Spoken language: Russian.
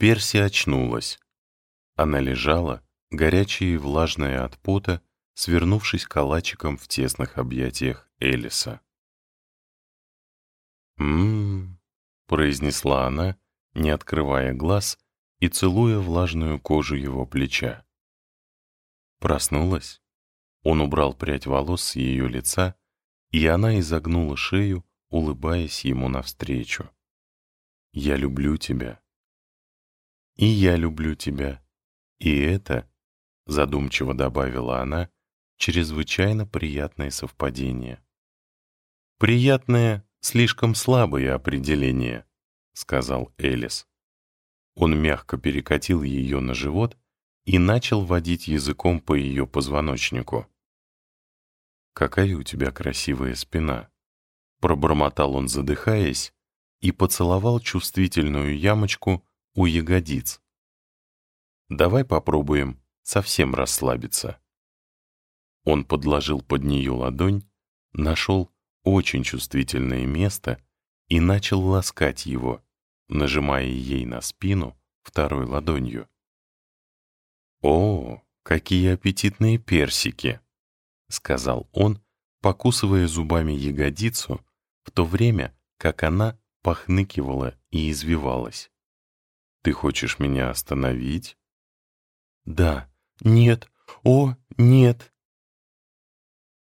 Перси очнулась. Она лежала, горячая и влажная от пота, свернувшись калачиком в тесных объятиях Элиса. «М-м-м», произнесла она, не открывая глаз и целуя влажную кожу его плеча. Проснулась. Он убрал прядь волос с ее лица, и она изогнула шею, улыбаясь ему навстречу. «Я люблю тебя». «И я люблю тебя. И это, — задумчиво добавила она, — чрезвычайно приятное совпадение». «Приятное — слишком слабое определение», — сказал Элис. Он мягко перекатил ее на живот и начал водить языком по ее позвоночнику. «Какая у тебя красивая спина!» Пробормотал он, задыхаясь, и поцеловал чувствительную ямочку у ягодиц. «Давай попробуем совсем расслабиться». Он подложил под нее ладонь, нашел очень чувствительное место и начал ласкать его, нажимая ей на спину второй ладонью. «О, какие аппетитные персики!» — сказал он, покусывая зубами ягодицу, в то время как она похныкивала и извивалась. «Ты хочешь меня остановить?» «Да, нет, о, нет!»